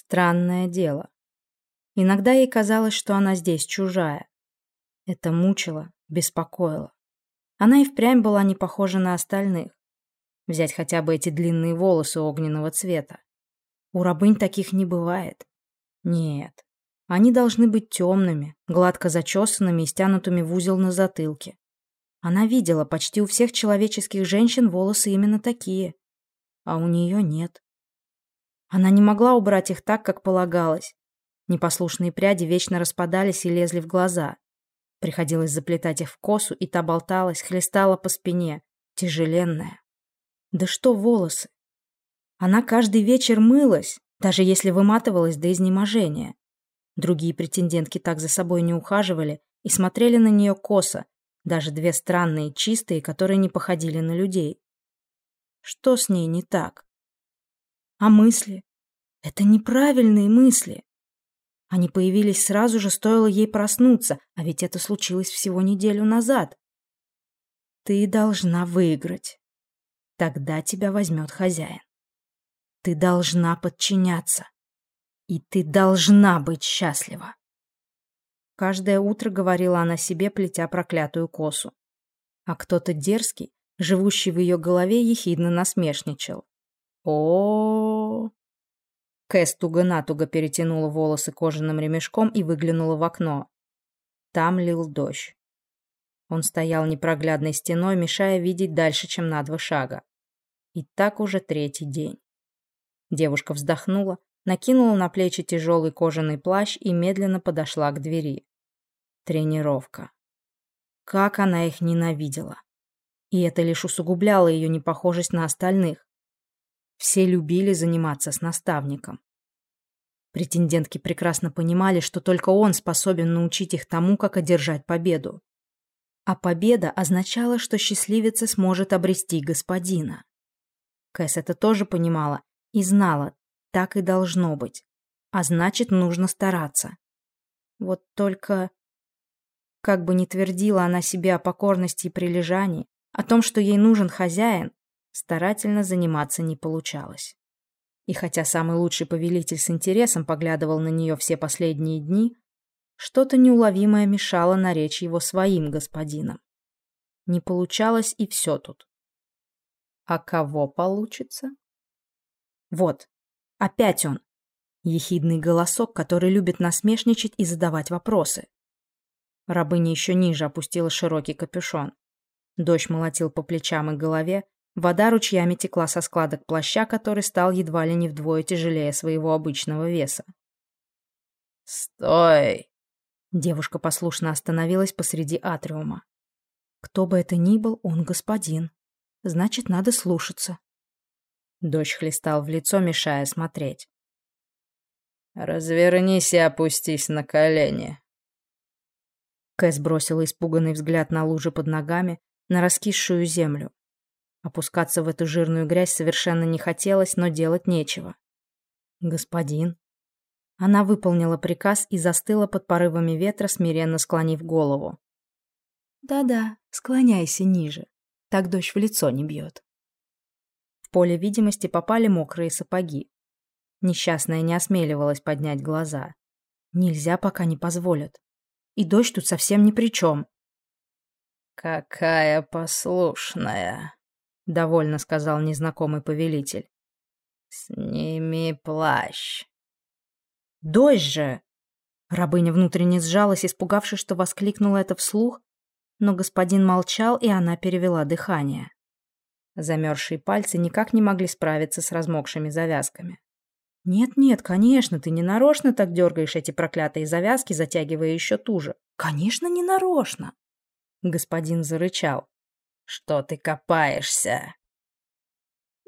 Странное дело. Иногда ей казалось, что она здесь чужая. Это мучило, беспокоило. Она и впрямь была не похожа на остальных. Взять хотя бы эти длинные волосы огненного цвета. У рабынь таких не бывает. Нет, они должны быть темными, гладко зачесанными и стянутыми в узел на затылке. Она видела почти у всех человеческих женщин волосы именно такие, а у нее нет. Она не могла убрать их так, как полагалось. Непослушные пряди вечно распадались и лезли в глаза. Приходилось заплетать их в косу, и та болталась, хлестала по спине, тяжеленная. Да что волосы? Она каждый вечер мылась, даже если выматывалась до изнеможения. Другие претендентки так за собой не ухаживали и смотрели на нее косо, даже две странные, чистые, которые не походили на людей. Что с ней не так? А мысли? Это неправильные мысли. Они появились сразу же, стоило ей проснуться, а ведь это случилось всего неделю назад. Ты должна выиграть. Тогда тебя возьмет хозяин. Ты должна подчиняться. И ты должна быть счастлива. Каждое утро говорила она себе, плетя проклятую косу. А кто-то дерзкий, живущий в ее голове, ехидно насмешничал. О, Кэс туго-натуго перетянула волосы кожаным ремешком и выглянула в окно. Там лил дождь. Он стоял непроглядной стеной, мешая видеть дальше, чем на два шага. И так уже третий день. Девушка вздохнула, накинула на плечи тяжелый кожаный плащ и медленно подошла к двери. Тренировка. Как она их ненавидела. И это лишь усугубляло ее непохожесть на остальных. Все любили заниматься с наставником. Претендентки прекрасно понимали, что только он способен научить их тому, как одержать победу. А победа означала, что счастливица сможет обрести господина. Кэс это тоже понимала и знала, так и должно быть. А значит, нужно стараться. Вот только... Как бы ни твердила она себе о покорности и прилежании, о том, что ей нужен хозяин, старательно заниматься не получалось. И хотя самый лучший повелитель с интересом поглядывал на нее все последние дни, что-то неуловимое мешало наречь его своим господином. Не получалось и все тут. А кого получится? Вот, опять он. Ехидный голосок, который любит насмешничать и задавать вопросы. Рабыня еще ниже опустила широкий капюшон. Дождь молотил по плечам и голове, Вода ручьями текла со складок плаща, который стал едва ли не вдвое тяжелее своего обычного веса. «Стой!» Девушка послушно остановилась посреди атриума. Кто бы это ни был, он господин. Значит, надо слушаться. Дождь хлестал в лицо, мешая смотреть. «Развернись и опустись на колени». Кэс бросила испуганный взгляд на лужи под ногами, на раскисшую землю. Опускаться в эту жирную грязь совершенно не хотелось, но делать нечего. «Господин». Она выполнила приказ и застыла под порывами ветра, смиренно склонив голову. «Да-да, склоняйся ниже. Так дождь в лицо не бьет». В поле видимости попали мокрые сапоги. Несчастная не осмеливалась поднять глаза. Нельзя, пока не позволят. И дождь тут совсем ни при чем. «Какая послушная!» — довольно сказал незнакомый повелитель. «Сними плащ». «Дождь же!» Рабыня внутренне сжалась, испугавшись, что воскликнула это вслух, но господин молчал, и она перевела дыхание. Замерзшие пальцы никак не могли справиться с размокшими завязками. «Нет-нет, конечно, ты не нарочно так дергаешь эти проклятые завязки, затягивая еще туже. Конечно, не нарочно!» Господин зарычал. Что ты копаешься?»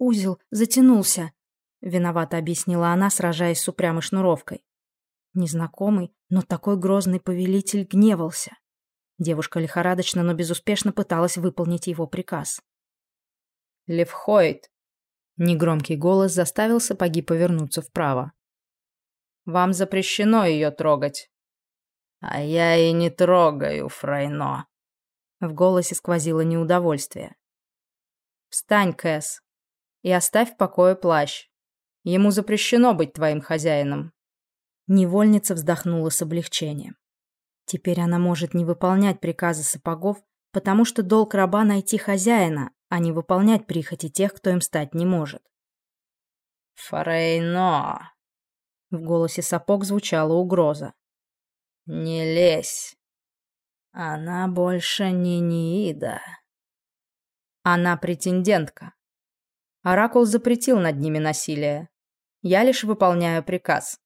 «Узел затянулся», — виновато объяснила она, сражаясь с упрямой шнуровкой. Незнакомый, но такой грозный повелитель гневался. Девушка лихорадочно, но безуспешно пыталась выполнить его приказ. «Левхойд!» Негромкий голос заставил сапоги повернуться вправо. «Вам запрещено ее трогать». «А я и не трогаю, Фрайно», в голосе сквозило неудовольствие. «Встань, Кэс, и оставь в покое плащ. Ему запрещено быть твоим хозяином». Невольница вздохнула с облегчением. Теперь она может не выполнять приказы сапогов, потому что долг раба найти хозяина, а не выполнять прихоти тех, кто им стать не может. «Фрейно!» В голосе сапог звучала угроза. «Не лезь. Она больше не Ниида. Она претендентка. Оракул запретил над ними насилие. Я лишь выполняю приказ.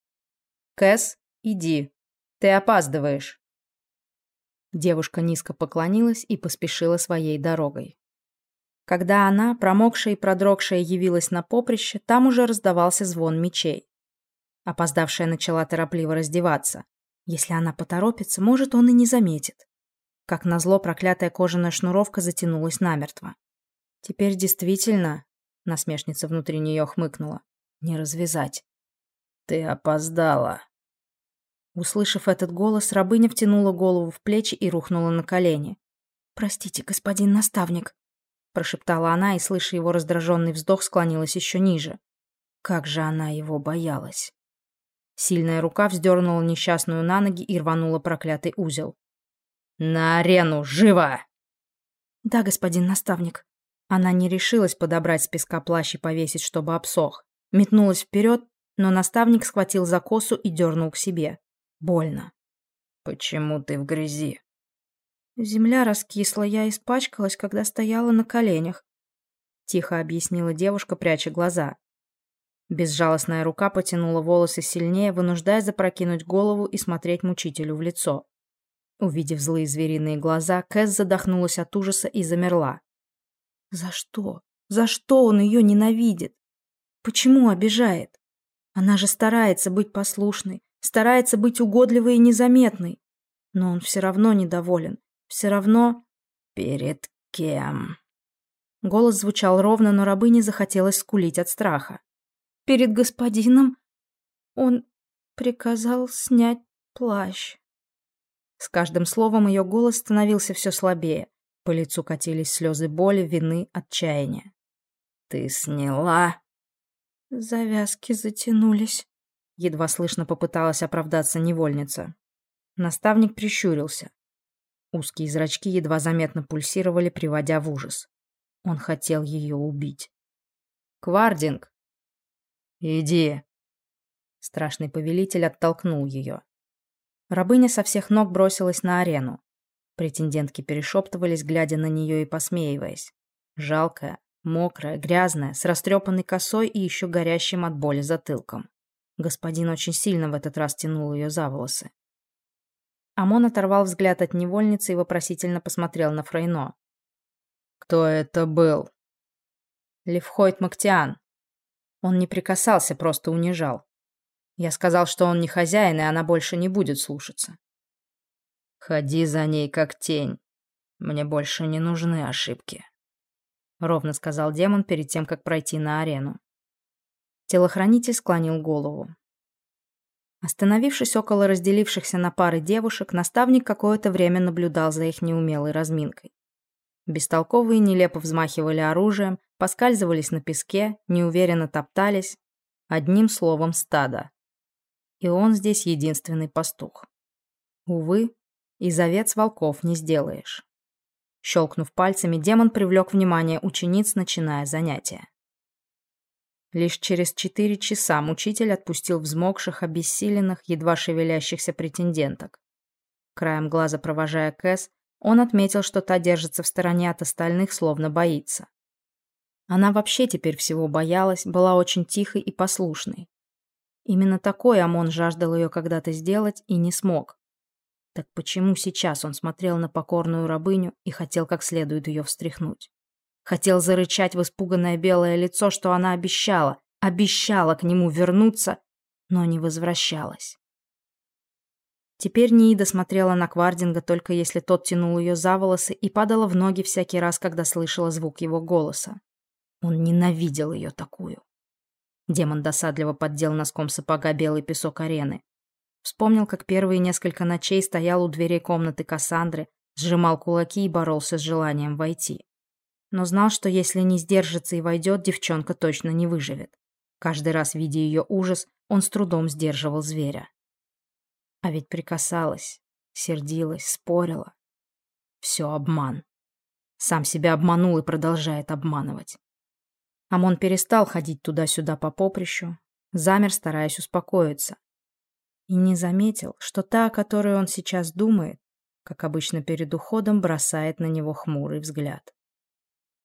Кэс, иди. Ты опаздываешь». Девушка низко поклонилась и поспешила своей дорогой. Когда она, промокшая и продрогшая, явилась на поприще, там уже раздавался звон мечей. Опоздавшая начала торопливо раздеваться. Если она поторопится, может, он и не заметит. Как назло, проклятая кожаная шнуровка затянулась намертво. Теперь действительно, насмешница внутри нее хмыкнула, не развязать. Ты опоздала. Услышав этот голос, рабыня втянула голову в плечи и рухнула на колени. «Простите, господин наставник», — прошептала она и, слыша его раздраженный вздох, склонилась еще ниже. Как же она его боялась. Сильная рука вздернула несчастную на ноги и рванула проклятый узел. «На арену! Живо!» «Да, господин наставник». Она не решилась подобрать с песка плащ и повесить, чтобы обсох. Метнулась вперед, но наставник схватил за косу и дернул к себе. Больно. «Почему ты в грязи?» Земля раскисла, я испачкалась, когда стояла на коленях. Тихо объяснила девушка, пряча глаза. Безжалостная рука потянула волосы сильнее, вынуждая запрокинуть голову и смотреть мучителю в лицо. Увидев злые звериные глаза, Кэс задохнулась от ужаса и замерла. За что? За что он ее ненавидит? Почему обижает? Она же старается быть послушной, старается быть угодливой и незаметной. Но он все равно недоволен. Все равно... Перед кем? Голос звучал ровно, но рабыне захотелось скулить от страха. Перед господином он приказал снять плащ. С каждым словом ее голос становился все слабее. По лицу катились слезы боли, вины, отчаяния. «Ты сняла?» Завязки затянулись. Едва слышно попыталась оправдаться невольница. Наставник прищурился. Узкие зрачки едва заметно пульсировали, приводя в ужас. Он хотел ее убить. «Квардинг!» «Иди!» Страшный повелитель оттолкнул ее. Рабыня со всех ног бросилась на арену. Претендентки перешептывались, глядя на нее и посмеиваясь. Жалкая, мокрая, грязная, с растрепанной косой и еще горящим от боли затылком. Господин очень сильно в этот раз тянул ее за волосы. Амон оторвал взгляд от невольницы и вопросительно посмотрел на Фрейно. «Кто это был?» «Левхойт Мактиан. Он не прикасался, просто унижал. Я сказал, что он не хозяин, и она больше не будет слушаться». «Ходи за ней, как тень. Мне больше не нужны ошибки», — ровно сказал демон перед тем, как пройти на арену. Телохранитель склонил голову. Остановившись около разделившихся на пары девушек, наставник какое-то время наблюдал за их неумелой разминкой. Бестолковые нелепо взмахивали оружием, поскальзывались на песке, неуверенно топтались. Одним словом, стадо. И он здесь единственный пастух. Увы, из овец волков не сделаешь. Щелкнув пальцами, демон привлек внимание учениц, начиная занятия. Лишь через четыре часа мучитель отпустил взмокших, обессиленных, едва шевелящихся претенденток. Краем глаза провожая Кэс, он отметил, что та держится в стороне от остальных, словно боится. Она вообще теперь всего боялась, была очень тихой и послушной. Именно такой Амон жаждал ее когда-то сделать и не смог. Так почему сейчас он смотрел на покорную рабыню и хотел как следует ее встряхнуть? Хотел зарычать в испуганное белое лицо, что она обещала, обещала к нему вернуться, но не возвращалась. Теперь Ниида смотрела на Квардинга только если тот тянул ее за волосы и падала в ноги всякий раз, когда слышала звук его голоса. Он ненавидел ее такую. Демон досадливо поддел носком сапога белый песок арены. Вспомнил, как первые несколько ночей стоял у дверей комнаты Кассандры, сжимал кулаки и боролся с желанием войти но знал, что если не сдержится и войдет, девчонка точно не выживет. Каждый раз, видя ее ужас, он с трудом сдерживал зверя. А ведь прикасалась, сердилась, спорила. Все обман. Сам себя обманул и продолжает обманывать. Амон перестал ходить туда-сюда по поприщу, замер, стараясь успокоиться. И не заметил, что та, о которой он сейчас думает, как обычно перед уходом, бросает на него хмурый взгляд.